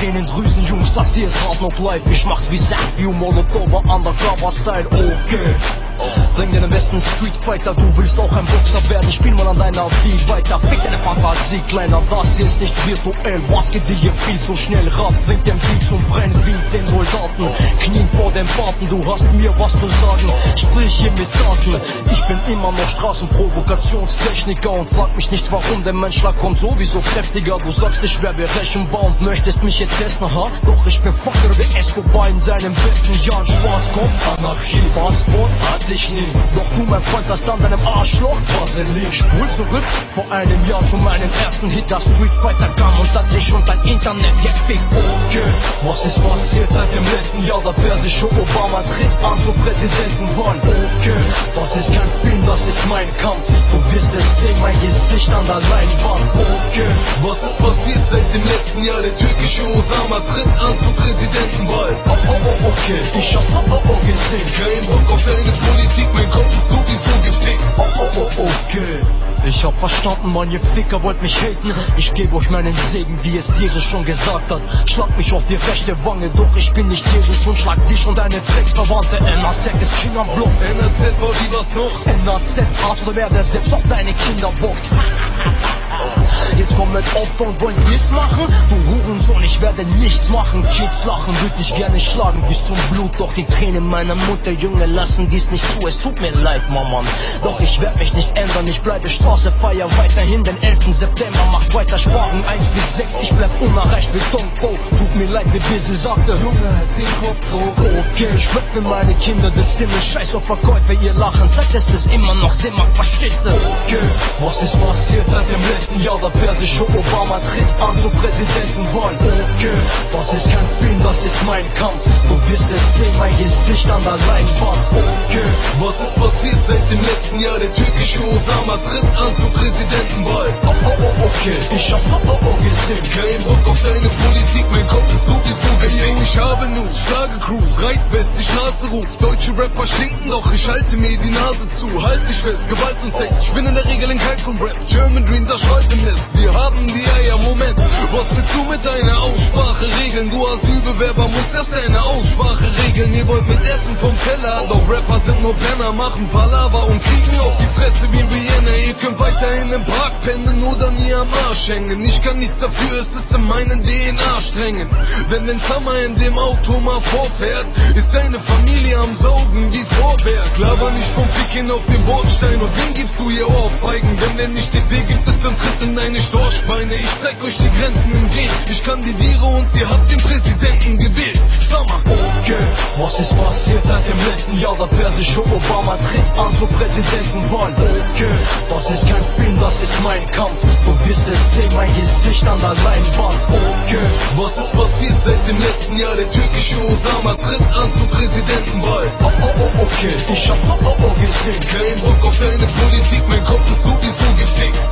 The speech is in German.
Tränendrüsen, Jungs, das hier ist Hard Knock Life. Ich mach's wie Savio, Molotov, Undercover Style, okay. Bring dir den besten Street Fighter, du willst auch ein Boxer werden. Spiel mal an deiner Beat weiter. Fick deine Fantasie, kleiner, das hier ist nicht virtuell. Was geht dir hier viel zu schnell? Rap bringt den Beat zum Brennen wie 10 Soldaten. Knien vor den Fahrten, du hast mir was zu sagen. Sprich hier mit Daten. Ich bin immer noch Straßenprovokationstechniker und frag mich nicht warum. Der Menschlag kommt sowieso kräftiger. Du sagst, ich wär berechenbar und möchtest mich jetzt testen, ha? Doch ich bin Fucker wie Escobar in seinem besten Jahren. Schwarzkopf, Anarchie, Passport, hat dich nie. Doch du, mein Freund, hast an deinem Arschloch Vaseline. Spul zurück vor einem Jahr zu meinem ersten Hit, das Street Fighter kam und dann dich und dein Internet gefickt. Okay, was ist passiert seit dem letzten Jahr? Der persische Obama tritt an zur Präsidentenwahl. Okay, das ist kein Film, das ist mein Kampf. Du wirst es sehen, mein Gesicht an der Leinwand. Okay, Was ist passiert seit dem letzten Jahr? Der türkische Osama tritt an zur Präsidentenwahl. oh, oh, oh, okay, ich hab oh, oh gesehen. Kein Bock auf deine Politik, Ich hab verstanden, man, ihr Ficker wollt mich haten. Ich geb euch meinen Segen, wie es Jesus schon gesagt hat. Schlag mich auf die rechte Wange, doch ich bin nicht Jesus und schlag dich und deine Drecksverwandte. NAZ ist King am Block. NRZ war wie was noch? NAZ, Arzt oder wer, der selbst auf deine Kinder boxt. Jetzt kommen mit Opfer und wollen Diss machen. Du Hurensohn, ich werde nichts machen. Kids lachen, würd dich gerne schlagen bis zum Blut. Doch die Tränen meiner Mutter, Junge, lassen dies nicht zu. Es tut mir leid, Mama. Doch ich werd mich nicht ändern. Ich bleibe Straße, feier weiterhin den 11. September. Mach weiter sparen, 1 bis 6. Ich bleib unerreicht wie Tonko. Tut mir leid, wie Bissel sagte. Junge, halt den Kopf hoch. Okay, ich werd für meine Kinder des Himmels. Scheiß auf Verkäufe, ihr lachen. Zeigt, dass es immer noch Sinn macht, verstehst du? Okay, was ist passiert seit dem letzten Jahr? Der persische Obama tritt an zur Präsidentenwahl. Okay, das ist kein Film, das ist mein Kampf. Du wirst es sehen, mein Gesicht an der Leinwand. Okay, Was ist passiert seit dem letzten Jahr? Der türkische Osama tritt an zur Präsidentenwahl. oh, oh, oh, okay, ich hab oh, oh, oh gesehen. Kein Bock auf deine Politik, mein Kopf ist sowieso yo, ich habe News, Schlagercruise, Reitwest, die Straße ruft Deutsche Rapper stinken, doch ich halte mir die Nase zu Halt dich fest, Gewalt und Sex, ich bin in der Regel in kein Rap. German Dream, das schreit im Nest, wir haben die Eier, Moment. Was willst du mit deiner Aussprache regeln? Du Asylbewerber musst erst deine Aussprache regeln. Ihr wollt mit Essen vom Teller, doch Rapper sind nur Penner Machen Palaver und kriegen auf die Fresse wie Vienna Ihr könnt weiterhin im Park pennen oder mir am Arsch hängen. Ich kann nichts dafür, es ist in meinen DNA-Strängen Wenn den Summer in dem Auto mal vorfährt Ist deine Familie am Saugen wie Vorwerk Laber nicht vom Ficken auf den Bordstein Und wen gibst du ihr Ohrfeigen? Wenn der nicht dich sehe, gibt es dann Tritt in deine Storchbeine Ich zeig euch die Grenzen im Gehen Ich kandidiere und ihr habt den Präsidenten gewählt Summer Okay, was ist passiert seit dem letzten Jahr? Der persische Obama tritt an zur Präsidentenwahl. Okay, das ist kein Film, das ist mein Kampf. Du wirst es sehen, mein Gesicht an der Leinwand. Okay, Was ist passiert seit dem letzten Jahr? Der türkische Osama tritt an zur Präsidentenwahl okay, ich hab Papa, oh wir kein Bock auf deine Politik, mein Kopf ist sowieso gefickt.